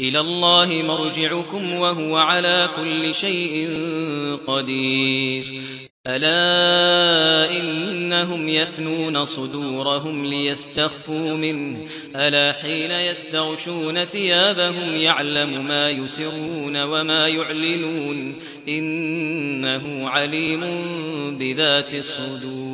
إلى الله مرجعكم وهو على كل شيء قدير. ألا إنهم يثنون صدورهم ليستخفوا منه. ألا حين يستغشون ثيابهم يعلم ما يسرون وما يعلنون. إنه عليم بذات الصدور.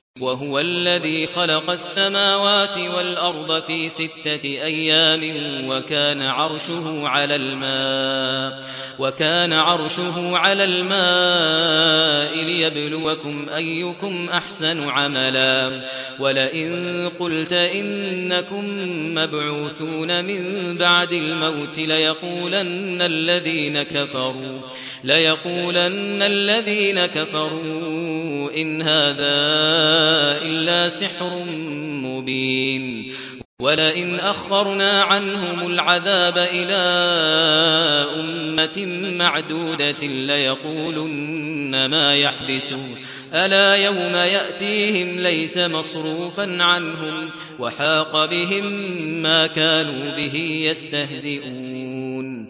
وهو الذي خلق السماوات والأرض في ستة أيام وكان عرشه على الماء وكان عرشه على الماء ليبلوكم أيكم أحسن عملا. ولئن قلت إنكم مبعوثون من بعد الموت ليقولن الذين كفروا ليقولن الذين كفروا إن هذا إلا سحر مبين. ولئن أخرنا عنهم العذاب إلى أمة معدودة ليقولن ما يحبسوا ألا يوم يأتيهم ليس مصروفا عنهم وحاق بهم ما كانوا به يستهزئون.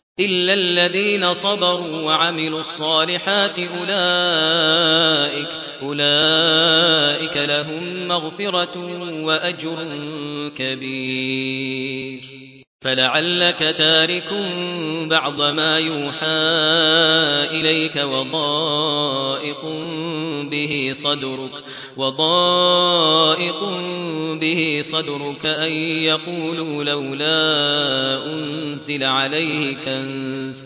إلا الذين صبروا وعملوا الصالحات أولئك أولئك لهم مغفرة وأجر كبير فلعلك تارك بعض ما يوحى إليك وضائق به صدرك وضائق به صدرك أن يقولوا لولا أنزل عليه كنز.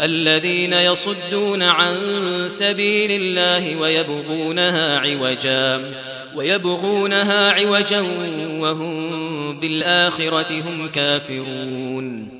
الذين يصدون عن سبيل الله ويبغونها عوجا ويبغونها عوجا وهم بالآخرة هم كافرون.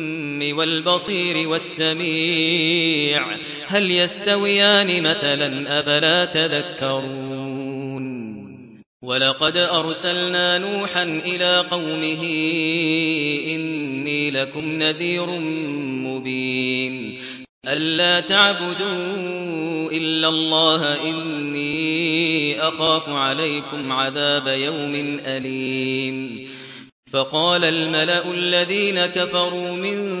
والبصير والسميع هل يستويان مثلا أبلا تذكرون؟ ولقد أرسلنا نوحا إلى قومه إني لكم نذير مبين. ألا تعبدوا إلا الله إني أخاف عليكم عذاب يوم أليم. فقال الملأ الذين كفروا من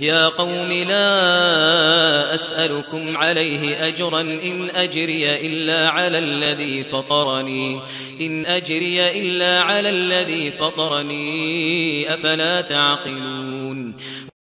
يا قوم لا أسألكم عليه أجرا إن أجري إلا على الذي فطرني إن أجري إلا على الذي فطرني أفلا تعقلون؟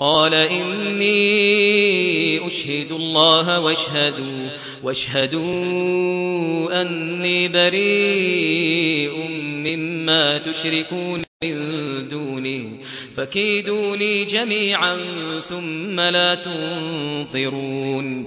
قال إني أشهد الله واشهدوا واشهدوا أني بريء مما تشركون من دونه فكيدوني جميعا ثم لا تنظرون.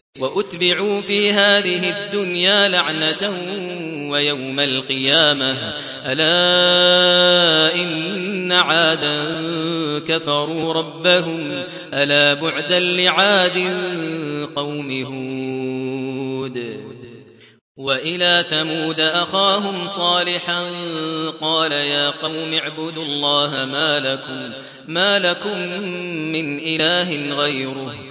وأتبعوا في هذه الدنيا لعنة ويوم القيامة. ألا إن عادا كفروا ربهم. ألا بعدا لعاد قوم هود. وإلى ثمود أخاهم صالحا قال يا قوم اعبدوا الله ما لكم ما لكم من إله غيره.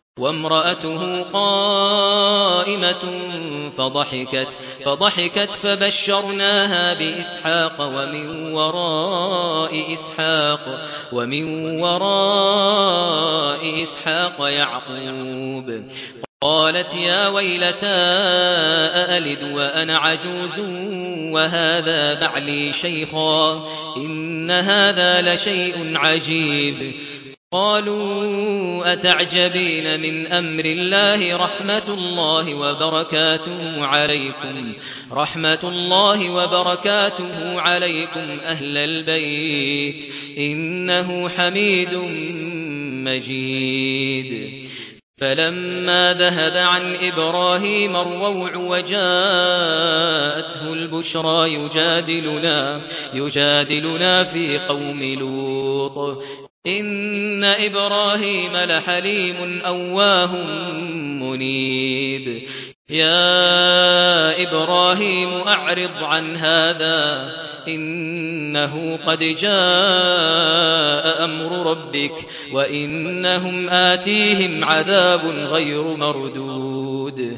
وامرأته قائمة فضحكت فضحكت فبشرناها بإسحاق ومن وراء إسحاق ومن وراء إسحاق يعقوب. قالت يا ويلتى أألد وأنا عجوز وهذا بعلي شيخا إن هذا لشيء عجيب. قالوا أتعجبين من أمر الله رحمة الله وبركاته عليكم رحمة الله وبركاته عليكم أهل البيت إنه حميد مجيد. فلما ذهب عن إبراهيم الروع وجاءته البشرى يجادلنا, يجادلنا في قوم لوط. إن إبراهيم لحليم أواه منيب. يا إبراهيم أعرض عن هذا إنه قد جاء أمر ربك وإنهم آتيهم عذاب غير مردود.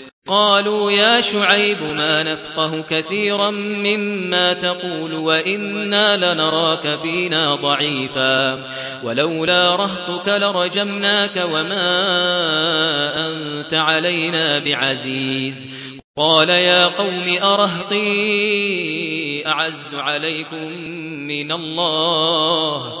قالوا يا شعيب ما نفقه كثيرا مما تقول وإنا لنراك فينا ضعيفا ولولا رهتك لرجمناك وما أنت علينا بعزيز قال يا قوم أرهقي أعز عليكم من الله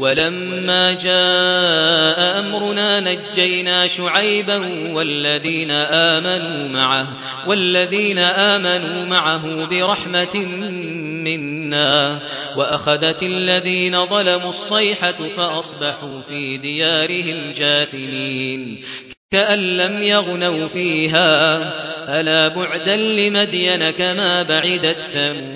ولما جاء أمرنا نجينا شعيبا والذين آمنوا معه والذين آمنوا معه برحمة منا وأخذت الذين ظلموا الصيحة فأصبحوا في ديارهم جاثمين. كأن لم يغنوا فيها ألا بعدا لمدين كما بعدت ثمود.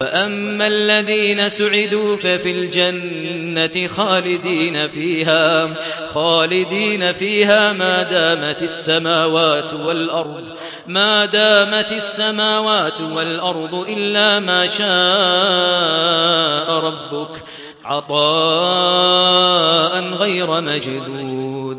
وأما الذين سعدوا ففي الجنة خالدين فيها خالدين فيها ما دامت السماوات والأرض ما دامت السماوات والأرض إلا ما شاء ربك عطاء غير مجذوذ